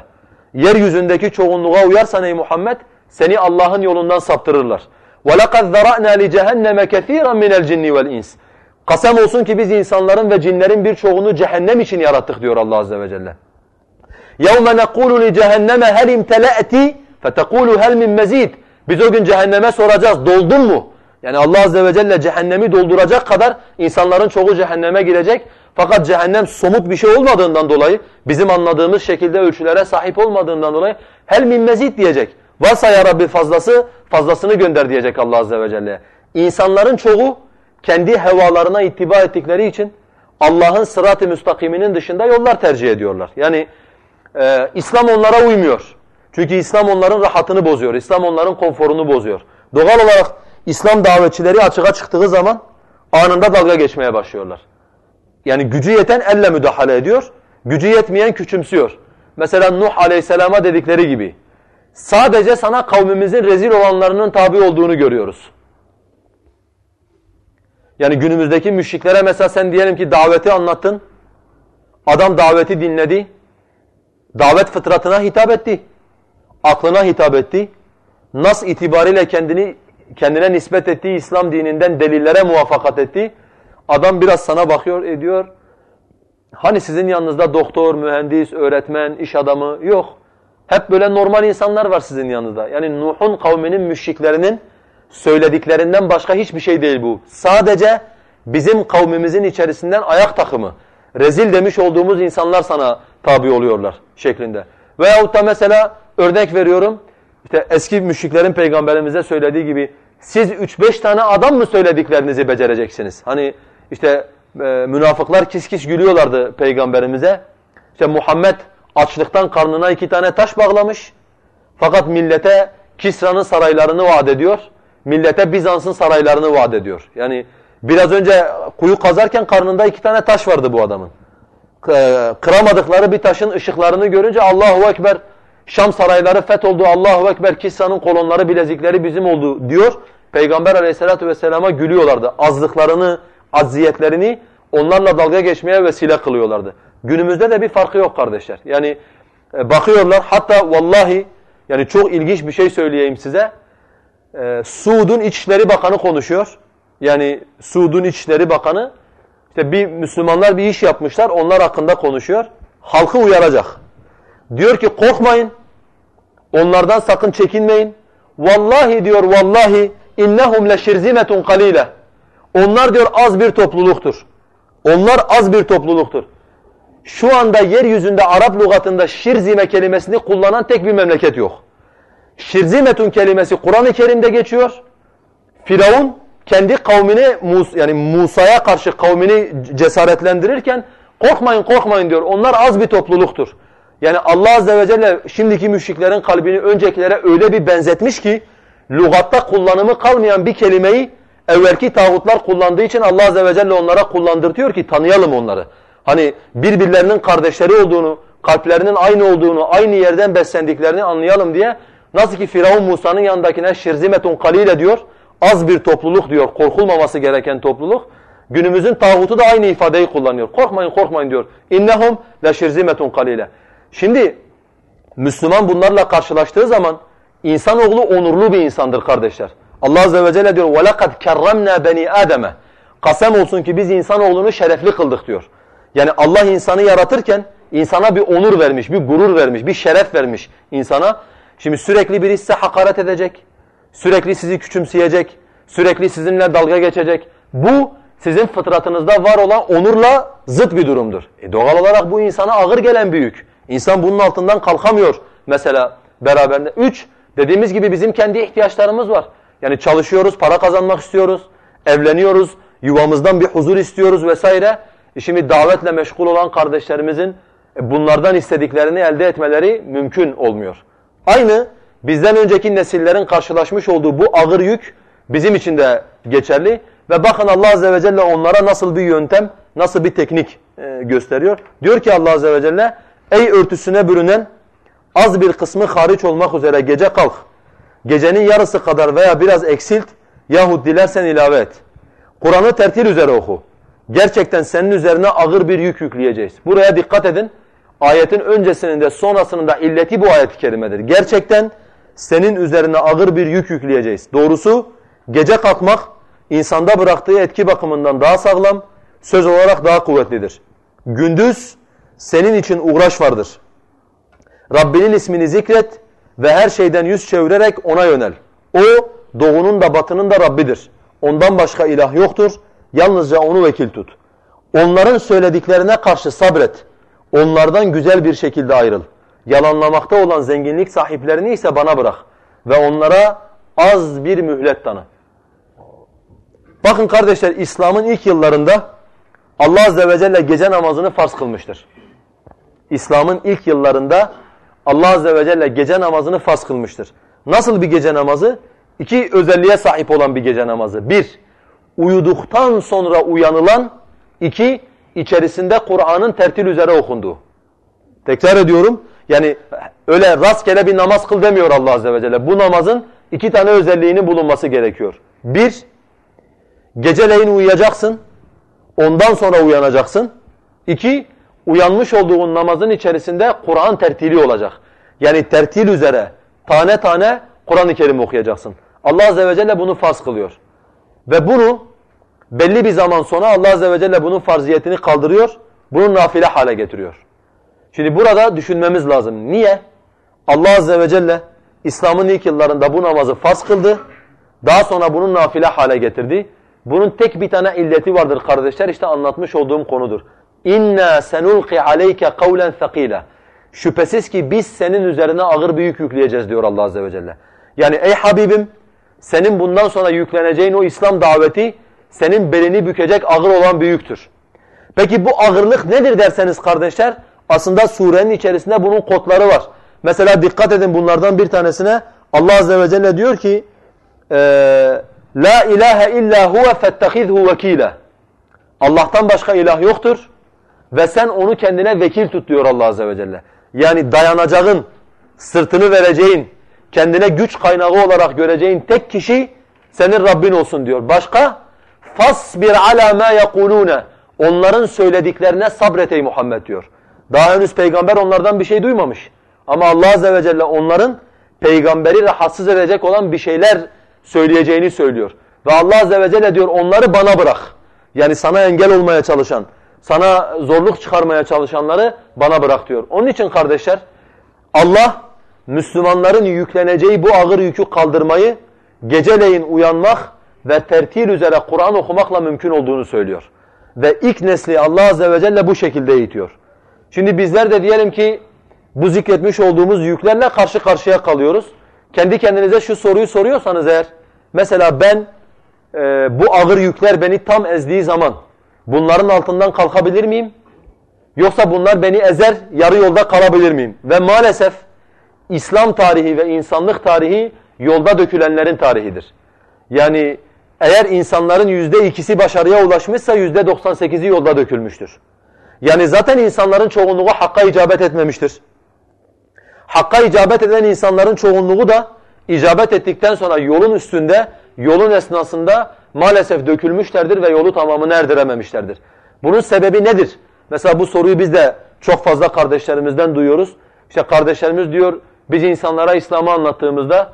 Yeryüzündeki çoğunluğa uyarsan ey Muhammed, seni Allah'ın yolundan saptırırlar. وَلَقَدْ ذَرَأْنَا لِجَهَنَّمَ كَثِيرًا مِنَ الْجِنِّ وَالْاِنسِ Kasem olsun ki biz insanların ve cinlerin birçoğunu cehennem için yarattık diyor Allah Azze ve Celle. يَوْمَ نَقُولُ لِجَهَنَّمَ هَلْ اِمْتَلَأْتِ فَتَقُولُ هَلْ مِنْ مَزِيدٍ Biz o gün cehenneme soracağız, doldun mu? Yani Allah Azze ve Celle cehennemi dolduracak kadar insanların çoğu cehenneme girecek. Fakat cehennem somut bir şey olmadığından dolayı, bizim anladığımız şekilde ölçülere sahip olmadığından dolayı hel min mezid diyecek. Varsa ya Rabbi fazlası, fazlasını gönder diyecek Allah Azze ve Celle. İnsanların çoğu kendi hevalarına ittiba ettikleri için Allah'ın sırat-ı müstakiminin dışında yollar tercih ediyorlar. Yani e, İslam onlara uymuyor. Çünkü İslam onların rahatını bozuyor. İslam onların konforunu bozuyor. Doğal olarak İslam davetçileri açığa çıktığı zaman anında dalga geçmeye başlıyorlar. Yani gücü yeten elle müdahale ediyor, gücü yetmeyen küçümsüyor. Mesela Nuh aleyhisselama dedikleri gibi sadece sana kavmimizin rezil olanlarının tabi olduğunu görüyoruz. Yani günümüzdeki müşriklere mesela sen diyelim ki daveti anlattın, adam daveti dinledi, davet fıtratına hitap etti, aklına hitap etti, nas itibariyle kendini kendine nispet ettiği İslam dininden delillere muvaffakat etti. Adam biraz sana bakıyor ediyor. Hani sizin yanınızda doktor, mühendis, öğretmen, iş adamı yok. Hep böyle normal insanlar var sizin yanınızda. Yani Nuh'un kavminin müşriklerinin söylediklerinden başka hiçbir şey değil bu. Sadece bizim kavmimizin içerisinden ayak takımı, rezil demiş olduğumuz insanlar sana tabi oluyorlar şeklinde. Veyahut da mesela örnek veriyorum, işte eski müşriklerin peygamberimize söylediği gibi siz 3-5 tane adam mı söylediklerinizi becereceksiniz? Hani işte e, münafıklar kis kis gülüyorlardı peygamberimize. İşte Muhammed açlıktan karnına iki tane taş bağlamış. Fakat millete Kisra'nın saraylarını vaat ediyor. Millete Bizans'ın saraylarını vaat ediyor. Yani biraz önce kuyu kazarken karnında iki tane taş vardı bu adamın. Kıramadıkları bir taşın ışıklarını görünce Allahu Ekber Şam sarayları fetholdu, Allahu Ekber, Kisra'nın kolonları, bilezikleri bizim oldu diyor. Peygamber aleyhissalatu vesselama gülüyorlardı. Azlıklarını, acziyetlerini onlarla dalga geçmeye vesile kılıyorlardı. Günümüzde de bir farkı yok kardeşler. Yani e, bakıyorlar hatta vallahi yani çok ilginç bir şey söyleyeyim size. E, Suud'un İçişleri Bakanı konuşuyor. Yani Suud'un İçişleri Bakanı işte bir Müslümanlar bir iş yapmışlar onlar hakkında konuşuyor. Halkı uyaracak. Diyor ki korkmayın. Onlardan sakın çekinmeyin. Vallahi diyor vallahi innehum leşirzimetun kalile. Onlar diyor az bir topluluktur. Onlar az bir topluluktur. Şu anda yeryüzünde Arap lügatında şirzime kelimesini kullanan tek bir memleket yok. Şirzimetun kelimesi Kur'an-ı Kerim'de geçiyor. Firavun kendi kavmini yani Musa'ya karşı kavmini cesaretlendirirken korkmayın korkmayın diyor. Onlar az bir topluluktur. Yani Allah Azze ve Celle şimdiki müşriklerin kalbini öncekilere öyle bir benzetmiş ki lügatta kullanımı kalmayan bir kelimeyi evvelki tağutlar kullandığı için Allah Azze ve Celle onlara kullandırtıyor ki tanıyalım onları. Hani birbirlerinin kardeşleri olduğunu, kalplerinin aynı olduğunu, aynı yerden beslendiklerini anlayalım diye nasıl ki Firavun Musa'nın yanındakine şirzimetun kalile diyor, az bir topluluk diyor, korkulmaması gereken topluluk. Günümüzün tağutu da aynı ifadeyi kullanıyor. Korkmayın korkmayın diyor. İnnehum la şirzimetun kalile. Şimdi Müslüman bunlarla karşılaştığı zaman insanoğlu onurlu bir insandır kardeşler. Allah azze ve celle diyor وَلَقَدْ كَرَّمْنَا بَنِي آدَمَ Kasem olsun ki biz insanoğlunu şerefli kıldık diyor. Yani Allah insanı yaratırken insana bir onur vermiş, bir gurur vermiş, bir şeref vermiş insana. Şimdi sürekli birisi size hakaret edecek, sürekli sizi küçümseyecek, sürekli sizinle dalga geçecek. Bu sizin fıtratınızda var olan onurla zıt bir durumdur. E doğal olarak bu insana ağır gelen bir yük. İnsan bunun altından kalkamıyor mesela beraberinde. Üç, dediğimiz gibi bizim kendi ihtiyaçlarımız var. Yani çalışıyoruz, para kazanmak istiyoruz, evleniyoruz, yuvamızdan bir huzur istiyoruz vesaire. E şimdi davetle meşgul olan kardeşlerimizin e, bunlardan istediklerini elde etmeleri mümkün olmuyor. Aynı bizden önceki nesillerin karşılaşmış olduğu bu ağır yük bizim için de geçerli. Ve bakın Allah Azze ve Celle onlara nasıl bir yöntem, nasıl bir teknik e, gösteriyor. Diyor ki Allah Azze ve Celle, ey örtüsüne bürünen az bir kısmı hariç olmak üzere gece kalk. Gecenin yarısı kadar veya biraz eksilt yahut dilersen ilave et. Kur'an'ı tertil üzere oku. Gerçekten senin üzerine ağır bir yük yükleyeceğiz. Buraya dikkat edin. Ayetin öncesinin de sonrasının da illeti bu ayet-i kerimedir. Gerçekten senin üzerine ağır bir yük yükleyeceğiz. Doğrusu gece kalkmak insanda bıraktığı etki bakımından daha sağlam, söz olarak daha kuvvetlidir. Gündüz senin için uğraş vardır. Rabbinin ismini zikret ve her şeyden yüz çevirerek ona yönel. O doğunun da batının da Rabbidir. Ondan başka ilah yoktur. Yalnızca onu vekil tut. Onların söylediklerine karşı sabret. Onlardan güzel bir şekilde ayrıl. Yalanlamakta olan zenginlik sahiplerini ise bana bırak. Ve onlara az bir mühlet tanı. Bakın kardeşler İslam'ın ilk yıllarında Allah Azze ve Celle gece namazını farz kılmıştır. İslam'ın ilk yıllarında Allah Azze ve Celle gece namazını farz kılmıştır. Nasıl bir gece namazı? İki özelliğe sahip olan bir gece namazı. Bir, uyuduktan sonra uyanılan. iki içerisinde Kur'an'ın tertil üzere okunduğu. Tekrar ediyorum. Yani öyle rastgele bir namaz kıl demiyor Allah Azze ve Celle. Bu namazın iki tane özelliğinin bulunması gerekiyor. Bir, geceleyin uyuyacaksın. Ondan sonra uyanacaksın. İki, uyanmış olduğun namazın içerisinde Kur'an tertili olacak. Yani tertil üzere tane tane Kur'an-ı Kerim okuyacaksın. Allah Azze ve Celle bunu farz kılıyor. Ve bunu belli bir zaman sonra Allah Azze ve Celle bunun farziyetini kaldırıyor, bunu nafile hale getiriyor. Şimdi burada düşünmemiz lazım. Niye? Allah Azze ve Celle İslam'ın ilk yıllarında bu namazı farz kıldı, daha sonra bunu nafile hale getirdi. Bunun tek bir tane illeti vardır kardeşler, işte anlatmış olduğum konudur. İnna senulqi aleyke kavlen thaqila. Şüphesiz ki biz senin üzerine ağır bir yük yükleyeceğiz diyor Allah Azze ve Celle. Yani ey Habibim senin bundan sonra yükleneceğin o İslam daveti senin belini bükecek ağır olan büyüktür. Peki bu ağırlık nedir derseniz kardeşler aslında surenin içerisinde bunun kodları var. Mesela dikkat edin bunlardan bir tanesine Allah Azze ve Celle diyor ki La ilahe illa huve fettehidhu vekila. Allah'tan başka ilah yoktur ve sen onu kendine vekil tut diyor Allah Azze ve Celle. Yani dayanacağın, sırtını vereceğin, kendine güç kaynağı olarak göreceğin tek kişi senin Rabbin olsun diyor. Başka? فَصْبِرْ عَلَى مَا يَقُولُونَ Onların söylediklerine sabret ey Muhammed diyor. Daha henüz peygamber onlardan bir şey duymamış. Ama Allah Azze ve Celle onların peygamberi rahatsız edecek olan bir şeyler söyleyeceğini söylüyor. Ve Allah Azze ve Celle diyor onları bana bırak. Yani sana engel olmaya çalışan, sana zorluk çıkarmaya çalışanları bana bırak diyor. Onun için kardeşler Allah Müslümanların yükleneceği bu ağır yükü kaldırmayı geceleyin uyanmak ve tertil üzere Kur'an okumakla mümkün olduğunu söylüyor. Ve ilk nesli Allah Azze ve Celle bu şekilde eğitiyor. Şimdi bizler de diyelim ki bu zikretmiş olduğumuz yüklerle karşı karşıya kalıyoruz. Kendi kendinize şu soruyu soruyorsanız eğer, mesela ben e, bu ağır yükler beni tam ezdiği zaman bunların altından kalkabilir miyim? Yoksa bunlar beni ezer, yarı yolda kalabilir miyim? Ve maalesef İslam tarihi ve insanlık tarihi yolda dökülenlerin tarihidir. Yani eğer insanların yüzde ikisi başarıya ulaşmışsa yüzde 98'i yolda dökülmüştür. Yani zaten insanların çoğunluğu hakka icabet etmemiştir. Hakka icabet eden insanların çoğunluğu da icabet ettikten sonra yolun üstünde, yolun esnasında maalesef dökülmüşlerdir ve yolu tamamını erdirememişlerdir. Bunun sebebi nedir? Mesela bu soruyu biz de çok fazla kardeşlerimizden duyuyoruz. İşte kardeşlerimiz diyor, biz insanlara İslam'ı anlattığımızda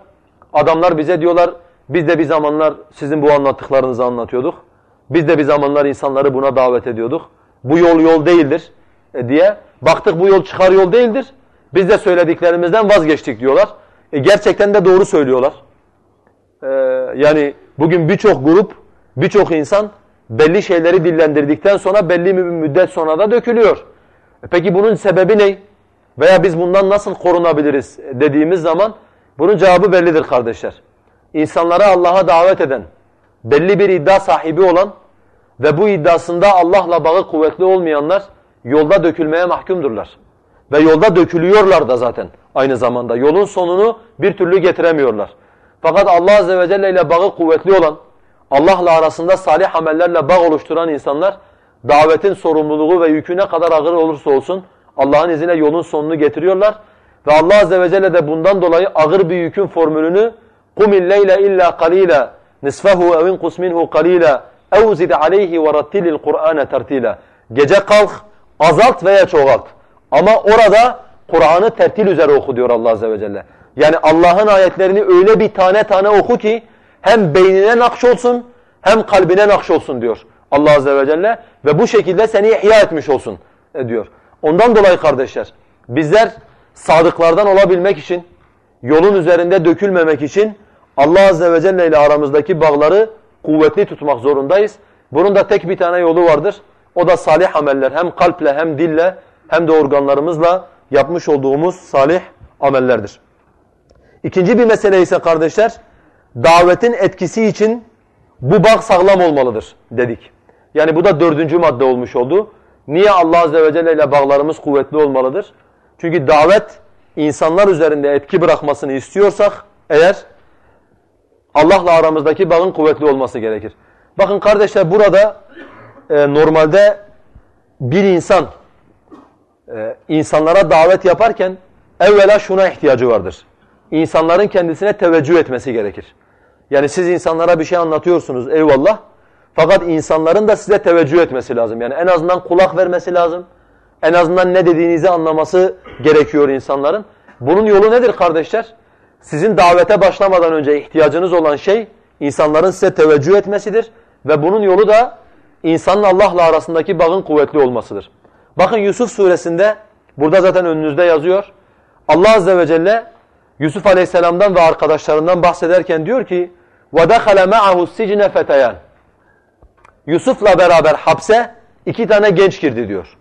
adamlar bize diyorlar, biz de bir zamanlar sizin bu anlattıklarınızı anlatıyorduk. Biz de bir zamanlar insanları buna davet ediyorduk. Bu yol yol değildir e, diye. Baktık bu yol çıkar yol değildir. Biz de söylediklerimizden vazgeçtik diyorlar. E, gerçekten de doğru söylüyorlar. E, yani bugün birçok grup, birçok insan belli şeyleri dillendirdikten sonra belli bir müddet sonra da dökülüyor. E, peki bunun sebebi ne? Veya biz bundan nasıl korunabiliriz dediğimiz zaman bunun cevabı bellidir kardeşler. İnsanlara Allah'a davet eden, belli bir iddia sahibi olan ve bu iddiasında Allah'la bağı kuvvetli olmayanlar yolda dökülmeye mahkumdurlar. Ve yolda dökülüyorlar da zaten aynı zamanda. Yolun sonunu bir türlü getiremiyorlar. Fakat Allah Azze ve Celle ile bağı kuvvetli olan, Allah'la arasında salih amellerle bağ oluşturan insanlar davetin sorumluluğu ve yükü ne kadar ağır olursa olsun Allah'ın izniyle yolun sonunu getiriyorlar. Ve Allah Azze ve Celle de bundan dolayı ağır bir yükün formülünü قُمِ اللَّيْلَ اِلَّا قَلِيلًا نِصْفَهُ اَوْ اِنْقُسْ مِنْهُ قَلِيلًا اَوْ زِدْ عَلَيْهِ وَرَتِّلِ الْقُرْآنَ تَرْتِيلًا Gece kalk, azalt veya çoğalt. Ama orada Kur'an'ı tertil üzere oku diyor Allah Azze ve Celle. Yani Allah'ın ayetlerini öyle bir tane tane oku ki hem beynine nakş olsun hem kalbine nakş olsun diyor Allah Azze ve Celle. Ve bu şekilde seni ihya etmiş olsun e, diyor. Ondan dolayı kardeşler bizler sadıklardan olabilmek için, yolun üzerinde dökülmemek için Allah Azze ve Celle ile aramızdaki bağları kuvvetli tutmak zorundayız. Bunun da tek bir tane yolu vardır. O da salih ameller. Hem kalple hem dille hem de organlarımızla yapmış olduğumuz salih amellerdir. İkinci bir mesele ise kardeşler, davetin etkisi için bu bağ sağlam olmalıdır dedik. Yani bu da dördüncü madde olmuş oldu. Niye Allah Azze ve Celle ile bağlarımız kuvvetli olmalıdır? Çünkü davet insanlar üzerinde etki bırakmasını istiyorsak eğer Allah'la aramızdaki bağın kuvvetli olması gerekir. Bakın kardeşler burada e, normalde bir insan e, insanlara davet yaparken evvela şuna ihtiyacı vardır. İnsanların kendisine teveccüh etmesi gerekir. Yani siz insanlara bir şey anlatıyorsunuz eyvallah. Fakat insanların da size teveccüh etmesi lazım. Yani en azından kulak vermesi lazım. En azından ne dediğinizi anlaması gerekiyor insanların. Bunun yolu nedir kardeşler? Sizin davete başlamadan önce ihtiyacınız olan şey insanların size teveccüh etmesidir. Ve bunun yolu da insanın Allah'la arasındaki bağın kuvvetli olmasıdır. Bakın Yusuf suresinde burada zaten önünüzde yazıyor. Allah azze ve celle Yusuf aleyhisselamdan ve arkadaşlarından bahsederken diyor ki وَدَخَلَ مَعَهُ السِّجْنَ فَتَيَانِ Yusuf'la beraber hapse iki tane genç girdi diyor.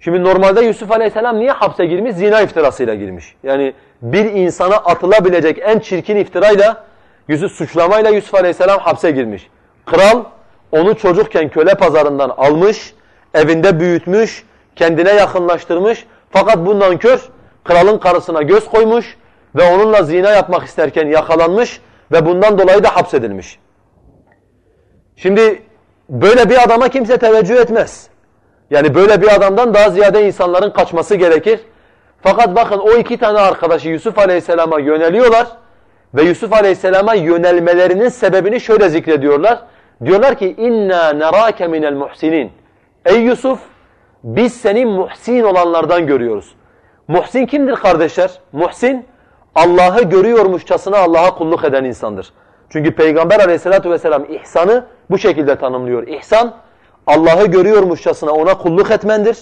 Şimdi normalde Yusuf Aleyhisselam niye hapse girmiş? Zina iftirasıyla girmiş. Yani bir insana atılabilecek en çirkin iftirayla, Yusuf suçlamayla Yusuf Aleyhisselam hapse girmiş. Kral onu çocukken köle pazarından almış, evinde büyütmüş, kendine yakınlaştırmış. Fakat bundan kör kralın karısına göz koymuş ve onunla zina yapmak isterken yakalanmış ve bundan dolayı da hapsedilmiş. Şimdi böyle bir adama kimse teveccüh etmez. Yani böyle bir adamdan daha ziyade insanların kaçması gerekir. Fakat bakın o iki tane arkadaşı Yusuf Aleyhisselam'a yöneliyorlar ve Yusuf Aleyhisselam'a yönelmelerinin sebebini şöyle zikrediyorlar. Diyorlar ki inna nerake minel muhsinin. Ey Yusuf biz seni muhsin olanlardan görüyoruz. Muhsin kimdir kardeşler? Muhsin Allah'ı görüyormuşçasına Allah'a kulluk eden insandır. Çünkü Peygamber aleyhissalatu vesselam ihsanı bu şekilde tanımlıyor. İhsan Allah'ı görüyormuşçasına ona kulluk etmendir.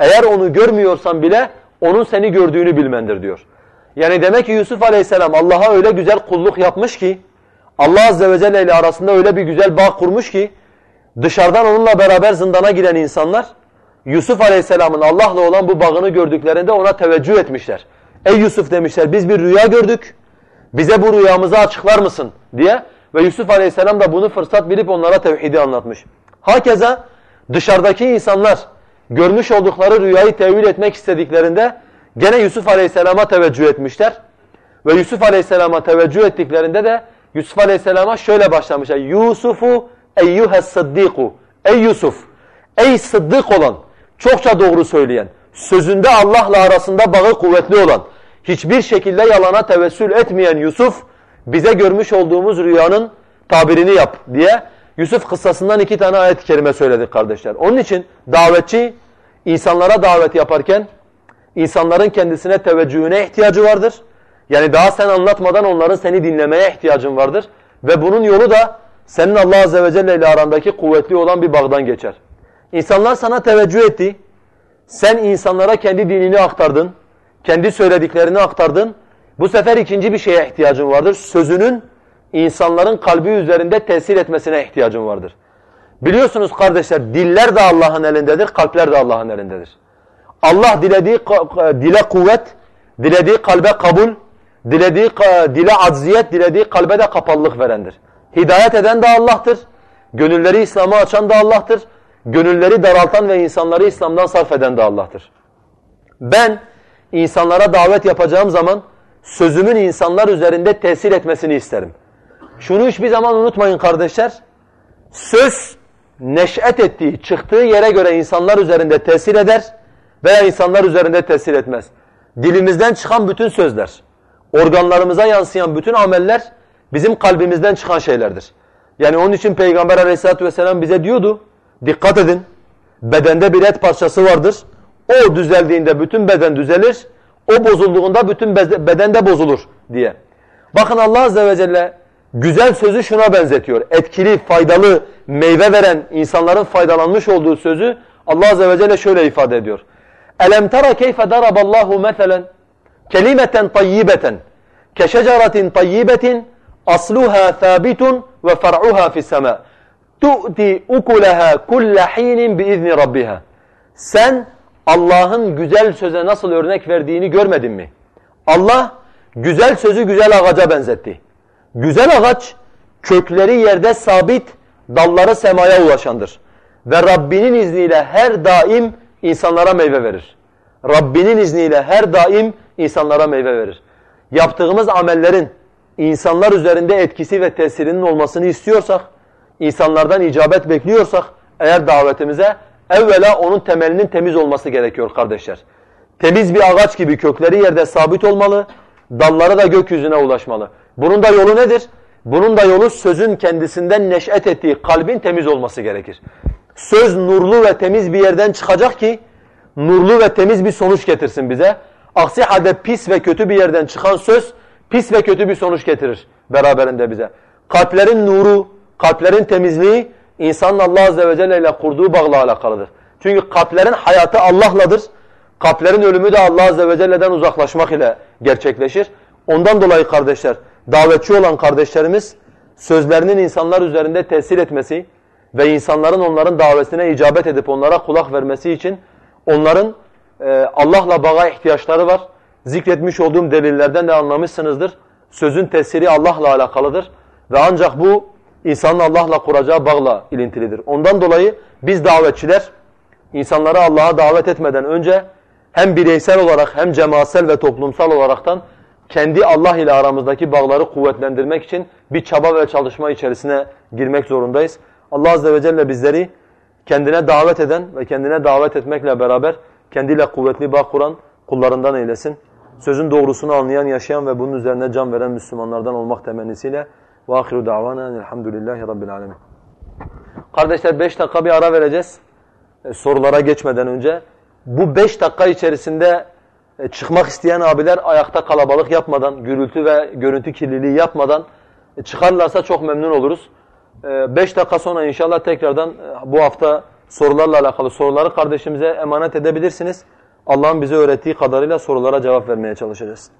Eğer onu görmüyorsan bile onun seni gördüğünü bilmendir diyor. Yani demek ki Yusuf aleyhisselam Allah'a öyle güzel kulluk yapmış ki Allah azze ve celle ile arasında öyle bir güzel bağ kurmuş ki dışarıdan onunla beraber zindana giren insanlar Yusuf aleyhisselamın Allah'la olan bu bağını gördüklerinde ona teveccüh etmişler. Ey Yusuf demişler biz bir rüya gördük. Bize bu rüyamızı açıklar mısın diye. Ve Yusuf aleyhisselam da bunu fırsat bilip onlara tevhidi anlatmış. Hakeza dışarıdaki insanlar görmüş oldukları rüyayı tevil etmek istediklerinde gene Yusuf aleyhisselama teveccüh etmişler. Ve Yusuf aleyhisselama teveccüh ettiklerinde de Yusuf aleyhisselama şöyle başlamışlar. Yusufu eyyuhes sıddiku. Ey Yusuf, ey sıddık olan, çokça doğru söyleyen, sözünde Allah'la arasında bağı kuvvetli olan, hiçbir şekilde yalana tevessül etmeyen Yusuf, bize görmüş olduğumuz rüyanın tabirini yap diye Yusuf kıssasından iki tane ayet-i kerime söyledik kardeşler. Onun için davetçi insanlara davet yaparken insanların kendisine teveccühüne ihtiyacı vardır. Yani daha sen anlatmadan onların seni dinlemeye ihtiyacın vardır. Ve bunun yolu da senin Allah Azze ve Celle ile arandaki kuvvetli olan bir bağdan geçer. İnsanlar sana teveccüh etti. Sen insanlara kendi dinini aktardın. Kendi söylediklerini aktardın. Bu sefer ikinci bir şeye ihtiyacın vardır. Sözünün insanların kalbi üzerinde tesir etmesine ihtiyacın vardır. Biliyorsunuz kardeşler diller de Allah'ın elindedir, kalpler de Allah'ın elindedir. Allah dilediği dile kuvvet, dilediği kalbe kabul, dilediği dile acziyet, dilediği kalbe de kapalılık verendir. Hidayet eden de Allah'tır. Gönülleri İslam'a açan da Allah'tır. Gönülleri daraltan ve insanları İslam'dan sarf eden de Allah'tır. Ben insanlara davet yapacağım zaman sözümün insanlar üzerinde tesir etmesini isterim. Şunu hiçbir zaman unutmayın kardeşler. Söz neş'et ettiği, çıktığı yere göre insanlar üzerinde tesir eder veya insanlar üzerinde tesir etmez. Dilimizden çıkan bütün sözler, organlarımıza yansıyan bütün ameller bizim kalbimizden çıkan şeylerdir. Yani onun için Peygamber aleyhissalatü vesselam bize diyordu, dikkat edin, bedende bir et parçası vardır. O düzeldiğinde bütün beden düzelir, o bozulduğunda bütün beden de bozulur diye. Bakın Allah azze ve celle güzel sözü şuna benzetiyor. Etkili, faydalı, meyve veren insanların faydalanmış olduğu sözü Allah azze ve celle şöyle ifade ediyor. Elem tara keyfe daraballahu meselen kelimeten tayyibeten keşeceratin tayyibetin asluha thabitun ve far'uha fis sema tu'ti ukulaha kulle hinin biizni rabbiha. Sen Allah'ın güzel söze nasıl örnek verdiğini görmedin mi? Allah güzel sözü güzel ağaca benzetti. Güzel ağaç kökleri yerde sabit, dalları semaya ulaşandır. Ve Rabbinin izniyle her daim insanlara meyve verir. Rabbinin izniyle her daim insanlara meyve verir. Yaptığımız amellerin insanlar üzerinde etkisi ve tesirinin olmasını istiyorsak, insanlardan icabet bekliyorsak, eğer davetimize evvela onun temelinin temiz olması gerekiyor kardeşler. Temiz bir ağaç gibi kökleri yerde sabit olmalı, dalları da gökyüzüne ulaşmalı. Bunun da yolu nedir? Bunun da yolu sözün kendisinden neş'et ettiği kalbin temiz olması gerekir. Söz nurlu ve temiz bir yerden çıkacak ki nurlu ve temiz bir sonuç getirsin bize. Aksi halde pis ve kötü bir yerden çıkan söz pis ve kötü bir sonuç getirir beraberinde bize. Kalplerin nuru, kalplerin temizliği insanın Allah Azze ve Celle ile kurduğu bağla alakalıdır. Çünkü kalplerin hayatı Allah'ladır. Kalplerin ölümü de Allah Azze ve Celle'den uzaklaşmak ile gerçekleşir. Ondan dolayı kardeşler, davetçi olan kardeşlerimiz sözlerinin insanlar üzerinde tesir etmesi ve insanların onların davetine icabet edip onlara kulak vermesi için onların e, Allah'la bağa ihtiyaçları var. Zikretmiş olduğum delillerden de anlamışsınızdır. Sözün tesiri Allah'la alakalıdır ve ancak bu insanın Allah'la kuracağı bağla ilintilidir. Ondan dolayı biz davetçiler insanları Allah'a davet etmeden önce hem bireysel olarak hem cemaatsel ve toplumsal olaraktan kendi Allah ile aramızdaki bağları kuvvetlendirmek için bir çaba ve çalışma içerisine girmek zorundayız. Allah azze ve celle bizleri kendine davet eden ve kendine davet etmekle beraber kendiyle kuvvetli bağ kuran kullarından eylesin. Sözün doğrusunu anlayan, yaşayan ve bunun üzerine can veren Müslümanlardan olmak temennisiyle وَآخِرُ دَعْوَانَا الْحَمْدُ لِلّٰهِ رَبِّ الْعَالَمِينَ Kardeşler beş dakika bir ara vereceğiz. E, sorulara geçmeden önce. Bu beş dakika içerisinde e, çıkmak isteyen abiler ayakta kalabalık yapmadan, gürültü ve görüntü kirliliği yapmadan e, çıkarlarsa çok memnun oluruz. E, beş dakika sonra inşallah tekrardan bu hafta sorularla alakalı soruları kardeşimize emanet edebilirsiniz. Allah'ın bize öğrettiği kadarıyla sorulara cevap vermeye çalışacağız.